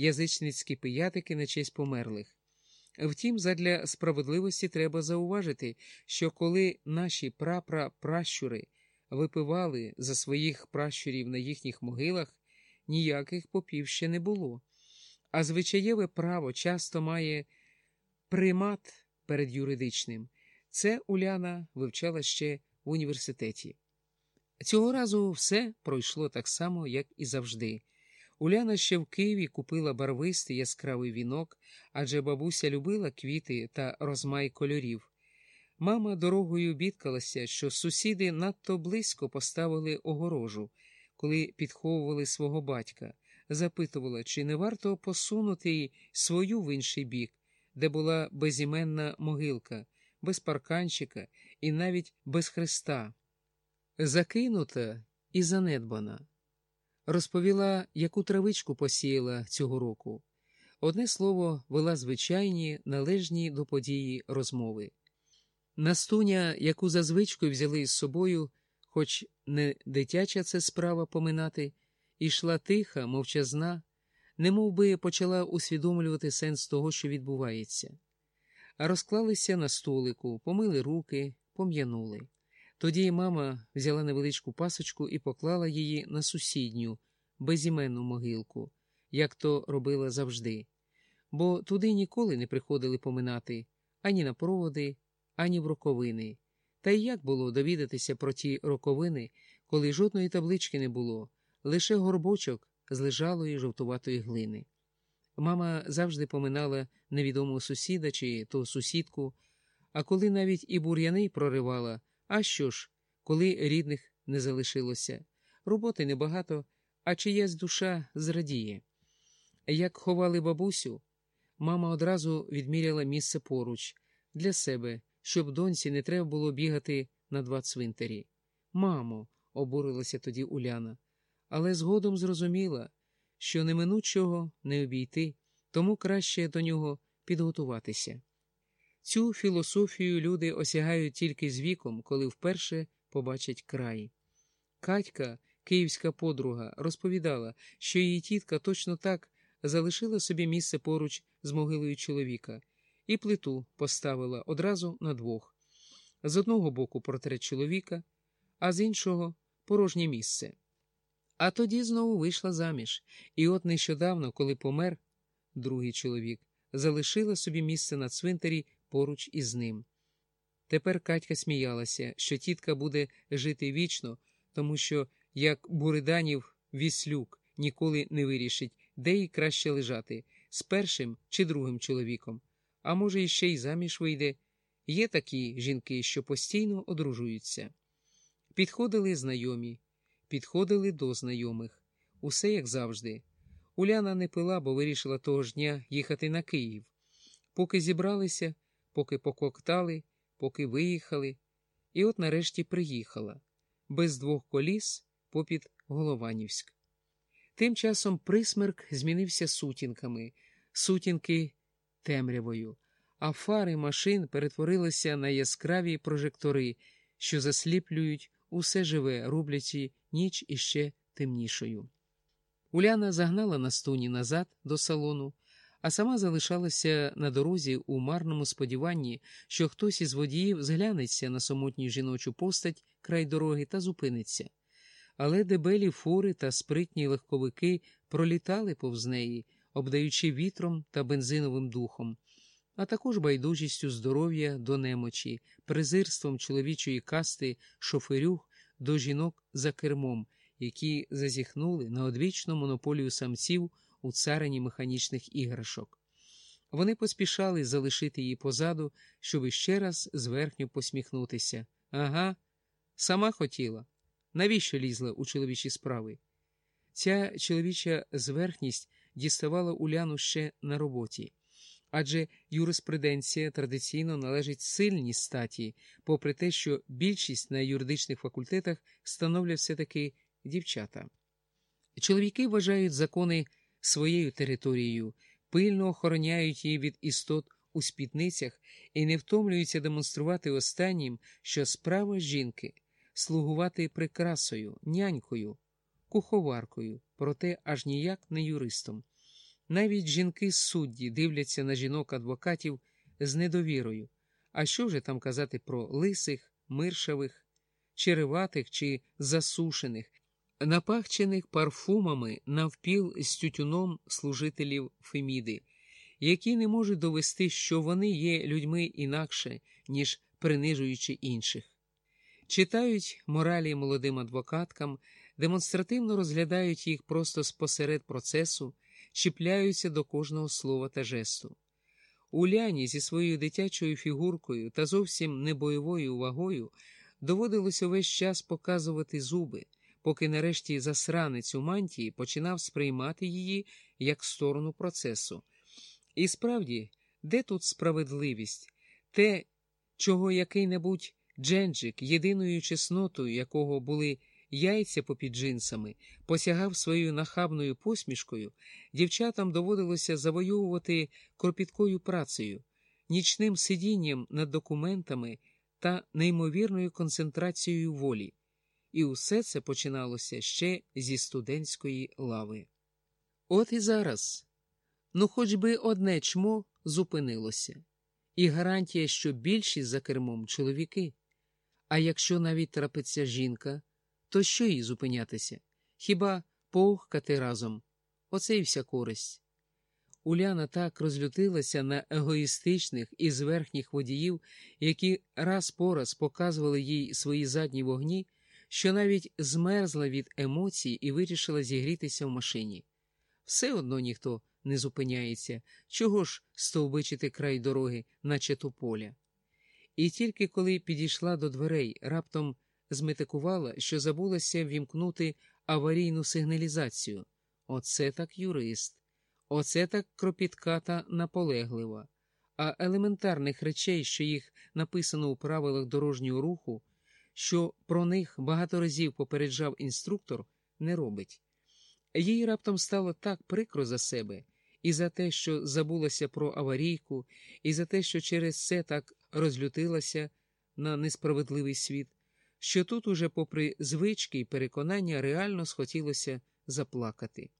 язичницькі пиятики на честь померлих. Втім, задля справедливості треба зауважити, що коли наші прапрапращури випивали за своїх пращурів на їхніх могилах, ніяких попів ще не було. А звичаєве право часто має примат перед юридичним. Це Уляна вивчала ще в університеті. Цього разу все пройшло так само, як і завжди. Уляна ще в Києві купила барвистий яскравий вінок, адже бабуся любила квіти та розмай кольорів. Мама дорогою бідкалася, що сусіди надто близько поставили огорожу, коли підховували свого батька, запитувала, чи не варто посунути й свою в інший бік, де була безіменна могилка, без парканчика і навіть без хреста, закинута і занедбана. Розповіла, яку травичку посіяла цього року. Одне слово, вела звичайні, належні до події розмови. Настуня, яку за звичкою взяли з собою, хоч не дитяча це справа поминати, ішла тиха, мовчазна, немов би почала усвідомлювати сенс того, що відбувається. А розклалися на столику, помили руки, пом'янули. Тоді мама взяла невеличку пасочку і поклала її на сусідню, безіменну могилку, як то робила завжди, бо туди ніколи не приходили поминати ані на проводи, ані в роковини. Та й як було довідатися про ті роковини, коли жодної таблички не було, лише горбочок з лежалої жовтуватої глини. Мама завжди поминала невідомого сусіда чи то сусідку, а коли навіть і бур'яни проривала, а що ж, коли рідних не залишилося, роботи небагато, а чиясь душа зрадіє. Як ховали бабусю, мама одразу відміряла місце поруч для себе, щоб доньці не треба було бігати на два цвинтарі. Мамо, обурилася тоді Уляна, але згодом зрозуміла, що неминучого не обійти, тому краще до нього підготуватися. Цю філософію люди осягають тільки з віком, коли вперше побачать край. Катька, київська подруга, розповідала, що її тітка точно так залишила собі місце поруч з могилою чоловіка, і плиту поставила одразу на двох. З одного боку портрет чоловіка, а з іншого порожнє місце. А тоді знову вийшла заміж, і от нещодавно, коли помер другий чоловік, залишила собі місце на цвинтарі поруч із ним. Тепер Катька сміялася, що тітка буде жити вічно, тому що, як Буриданів віслюк ніколи не вирішить, де їй краще лежати з першим чи другим чоловіком, а може, іще й заміж вийде. Є такі жінки, що постійно одружуються. Підходили знайомі, підходили до знайомих, усе як завжди. Уляна не пила, бо вирішила того ж дня їхати на Київ. Поки зібралися, поки пококтали, поки виїхали, і от нарешті приїхала без двох коліс попід Голованівськ. Тим часом присмерк змінився сутінками, сутінки темрявою, а фари машин перетворилися на яскраві прожектори, що засліплюють усе живе, роблячи ніч іще темнішою. Уляна загнала Настуні назад до салону, а сама залишалася на дорозі у марному сподіванні, що хтось із водіїв зглянеться на самотню жіночу постать край дороги та зупиниться. Але дебелі фури та спритні легковики пролітали повз неї, обдаючи вітром та бензиновим духом, а також байдужістю здоров'я до немочі, презирством чоловічої касти, шоферюх до жінок за кермом, які зазіхнули на одвічну монополію самців у царині механічних іграшок. Вони поспішали залишити її позаду, щоб іще раз зверхньо посміхнутися. Ага, сама хотіла. Навіщо лізла у чоловічі справи? Ця чоловіча зверхність діставала Уляну ще на роботі, адже юриспруденція традиційно належить сильній статі, попри те, що більшість на юридичних факультетах становлять все-таки дівчата. Чоловіки вважають закони своєю територією, пильно охороняють її від істот у спідницях і не втомлюються демонструвати останнім, що справа жінки слугувати прикрасою, нянькою, куховаркою, проте аж ніяк не юристом. Навіть жінки судді дивляться на жінок-адвокатів з недовірою. А що вже там казати про лисих, миршавих, череватих чи засушених, напахчених парфумами навпіл з тютюном служителів Феміди, які не можуть довести, що вони є людьми інакше, ніж принижуючи інших. Читають моралі молодим адвокаткам, демонстративно розглядають їх просто спосеред процесу, чіпляються до кожного слова та жесту. Уляні зі своєю дитячою фігуркою та зовсім небойовою вагою доводилось увесь час показувати зуби, поки нарешті засранець у мантії починав сприймати її як сторону процесу. І справді, де тут справедливість, те, чого який-небудь Дженджик, єдиною чеснотою якого були яйця попід джинсами, посягав своєю нахабною посмішкою, дівчатам доводилося завоювати кропіткою працею, нічним сидінням над документами та неймовірною концентрацією волі. І усе це починалося ще зі студентської лави. От і зараз. Ну, хоч би одне чмо зупинилося, і гарантія, що більшість за кермом чоловіки. А якщо навіть трапиться жінка, то що їй зупинятися? Хіба поухкати разом? Оце і вся користь. Уляна так розлютилася на егоїстичних і зверхніх водіїв, які раз по раз показували їй свої задні вогні, що навіть змерзла від емоцій і вирішила зігрітися в машині. Все одно ніхто не зупиняється, чого ж стовбичити край дороги, наче тополя. І тільки коли підійшла до дверей, раптом зметикувала, що забулася вімкнути аварійну сигналізацію. Оце так юрист, оце так кропітка та наполеглива. А елементарних речей, що їх написано у правилах дорожнього руху, що про них багато разів попереджав інструктор, не робить. Їй раптом стало так прикро за себе, і за те, що забулася про аварійку, і за те, що через це так розлютилася на несправедливий світ, що тут уже, попри звички і переконання, реально схотілося заплакати.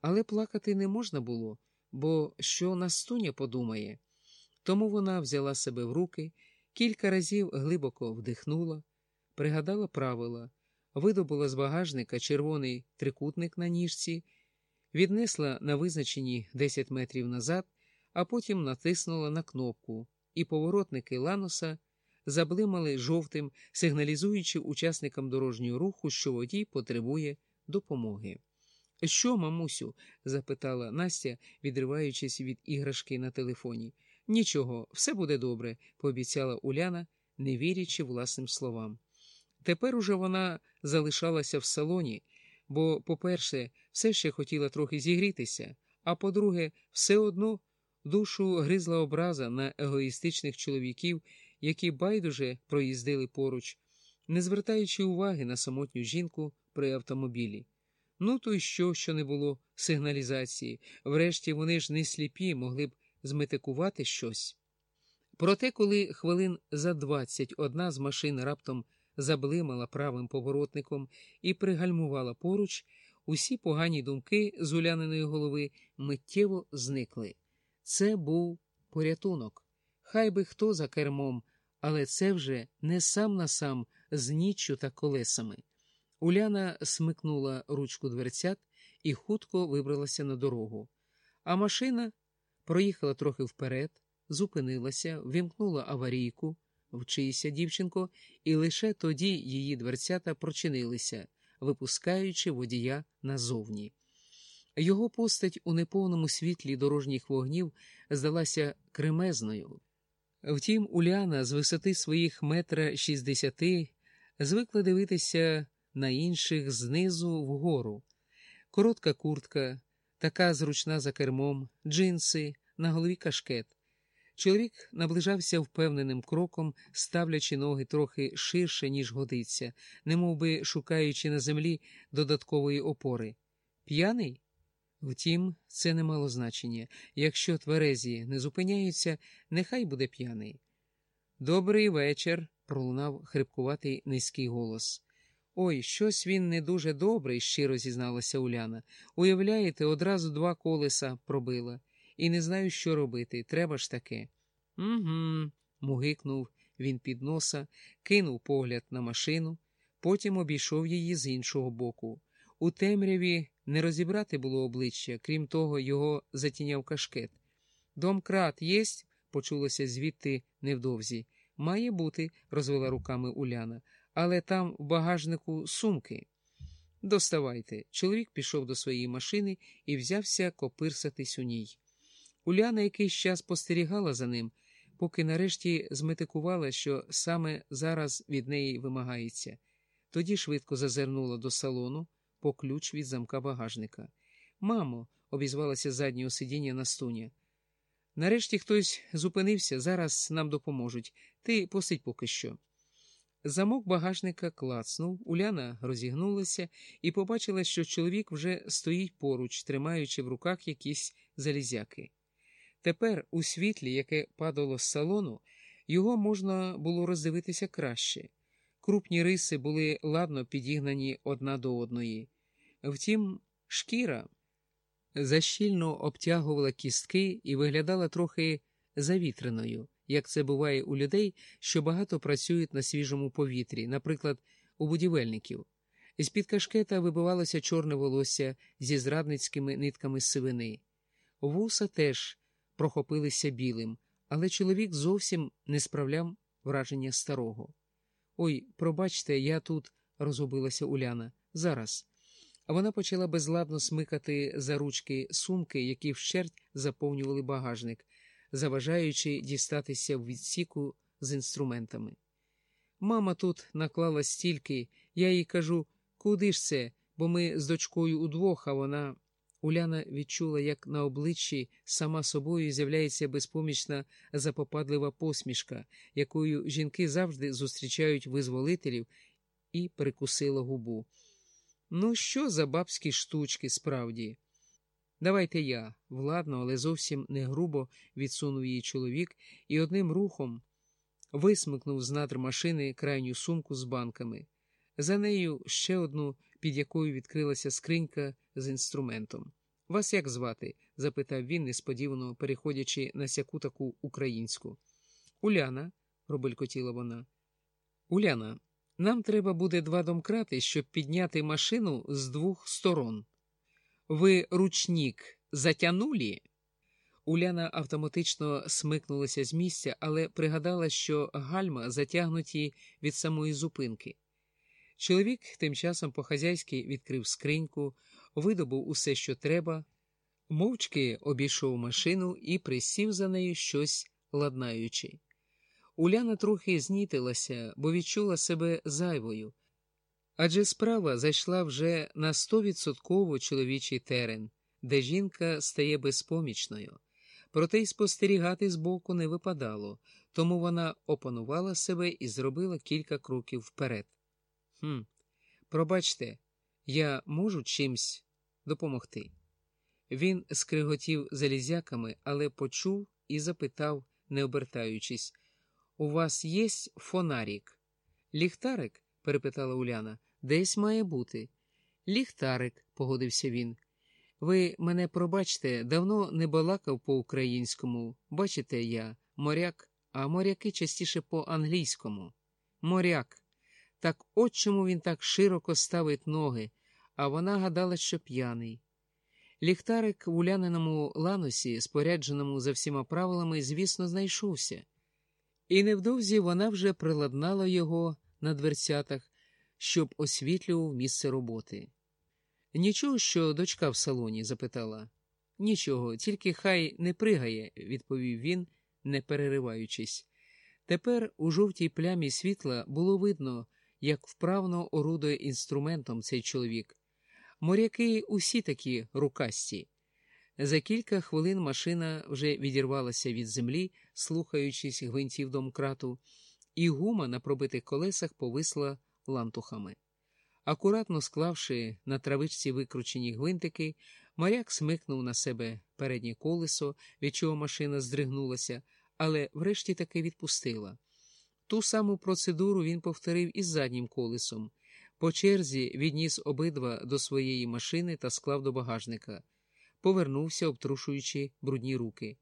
Але плакати не можна було, бо що Настуня подумає. Тому вона взяла себе в руки, кілька разів глибоко вдихнула, пригадала правила, видобула з багажника червоний трикутник на ніжці, віднесла на визначені 10 метрів назад, а потім натиснула на кнопку, і поворотники Ланоса заблимали жовтим, сигналізуючи учасникам дорожнього руху, що водій потребує допомоги. Що, мамусю? запитала Настя, відриваючись від іграшки на телефоні. Нічого, все буде добре, пообіцяла Уляна, не вірячи власним словам. Тепер уже вона залишалася в салоні, бо, по-перше, все ще хотіла трохи зігрітися, а по-друге, все одно душу гризла образа на егоїстичних чоловіків, які байдуже проїздили поруч, не звертаючи уваги на самотню жінку при автомобілі. Ну, то й що, що не було сигналізації, врешті вони ж не сліпі, могли б зметикувати щось. Проте, коли хвилин за двадцять одна з машин раптом заблимала правим поворотником і пригальмувала поруч, усі погані думки з уляненої голови миттєво зникли. Це був порятунок. Хай би хто за кермом, але це вже не сам на сам з ніччю та колесами. Уляна смикнула ручку дверцят і хутко вибралася на дорогу. А машина проїхала трохи вперед, зупинилася, вімкнула аварійку, вчися, дівчинко, і лише тоді її дверцята прочинилися, випускаючи водія назовні. Його постать у неповному світлі дорожніх вогнів здалася кремезною. Втім, Уляна з висоти своїх метра шістдесяти звикла дивитися на інших знизу вгору. Коротка куртка, така зручна за кермом, джинси, на голові кашкет. Чоловік наближався впевненим кроком, ставлячи ноги трохи ширше, ніж годиться, немов би шукаючи на землі додаткової опори. П'яний? Втім, це не мало значення. Якщо тверезі не зупиняються, нехай буде п'яний. Добрий вечір, пролунав хрипкуватий низький голос. Ой, щось він не дуже добрий, щиро зізналася Уляна. Уявляєте, одразу два колеса пробила. І не знаю, що робити. Треба ж таке. Угу. мугикнув він під носа, кинув погляд на машину, потім обійшов її з іншого боку. У темряві не розібрати було обличчя, крім того, його затіняв кашкет. Домкрат єсть? почулося звідти невдовзі. Має бути, розвела руками Уляна, але там в багажнику сумки. Доставайте. Чоловік пішов до своєї машини і взявся копирсатись у ній. Уляна якийсь час спостерігала за ним, поки нарешті зметикувала, що саме зараз від неї вимагається. Тоді швидко зазирнула до салону по ключ від замка багажника. Мамо, обізвалася заднього сидіння на стуні. Нарешті хтось зупинився, зараз нам допоможуть. Ти посидь поки що. Замок багажника клацнув, Уляна розігнулася і побачила, що чоловік вже стоїть поруч, тримаючи в руках якісь залізяки. Тепер, у світлі, яке падало з салону, його можна було роздивитися краще. Крупні риси були ладно підігнані одна до одної. Втім, шкіра защільно обтягувала кістки і виглядала трохи завітреною, як це буває у людей, що багато працюють на свіжому повітрі, наприклад, у будівельників. З під кашкета вибивалося чорне волосся зі зрадницькими нитками сивини. Вуса теж прохопилися білим, але чоловік зовсім не справляв враження старого. Ой, пробачте, я тут, розгубилася Уляна. Зараз. А вона почала безладно смикати за ручки сумки, які вщерть заповнювали багажник, заважаючи дістатися в відсіку з інструментами. Мама тут наклала стільки, я їй кажу, куди ж це, бо ми з дочкою удвох, а вона. Уляна відчула, як на обличчі сама собою з'являється безпомічна запопадлива посмішка, якою жінки завжди зустрічають визволителів, і прикусила губу. Ну, що за бабські штучки, справді? Давайте я, владно, але зовсім не грубо відсунув її чоловік і одним рухом висмикнув з надр машини крайню сумку з банками. За нею ще одну, під якою відкрилася скринька з інструментом. Вас як звати? запитав він, несподівано переходячи на сяку таку українську. Уляна, пробелькотіла вона. Уляна, нам треба буде два домкрати, щоб підняти машину з двох сторон. Ви ручник затянулі? Уляна автоматично смикнулася з місця, але пригадала, що гальма затягнуті від самої зупинки. Чоловік тим часом по-хазяйськи відкрив скриньку, видобув усе, що треба, мовчки обійшов машину і присів за нею щось ладнаючи. Уляна трохи знітилася, бо відчула себе зайвою, адже справа зайшла вже на стовідсотково чоловічий терен, де жінка стає безпомічною. Проте й спостерігати збоку не випадало, тому вона опанувала себе і зробила кілька кроків вперед. Хм, пробачте, я можу чимсь допомогти. Він скриготів залізяками, але почув і запитав, не обертаючись. У вас є фонарик? Ліхтарик? перепитала Уляна. Десь має бути. Ліхтарик, погодився він. Ви мене пробачте, давно не балакав по-українському. Бачите, я моряк, а моряки частіше по-англійському. Моряк. Так от чому він так широко ставить ноги, а вона гадала, що п'яний. Ліхтарик в уляненому ланосі, спорядженому за всіма правилами, звісно, знайшовся і невдовзі вона вже приладнала його на дверцятах, щоб освітлював місце роботи. Нічого, що дочка в салоні? запитала. Нічого, тільки хай не пригає, відповів він, не перериваючись. Тепер у жовтій плямі світла було видно, як вправно орудує інструментом цей чоловік. Моряки усі такі рукасті. За кілька хвилин машина вже відірвалася від землі, слухаючись гвинтів домкрату, і гума на пробитих колесах повисла лантухами. Акуратно склавши на травичці викручені гвинтики, моряк смикнув на себе переднє колесо, від чого машина здригнулася, але врешті таки відпустила. Ту саму процедуру він повторив із заднім колесом. По черзі відніс обидва до своєї машини та склав до багажника. Повернувся, обтрушуючи брудні руки.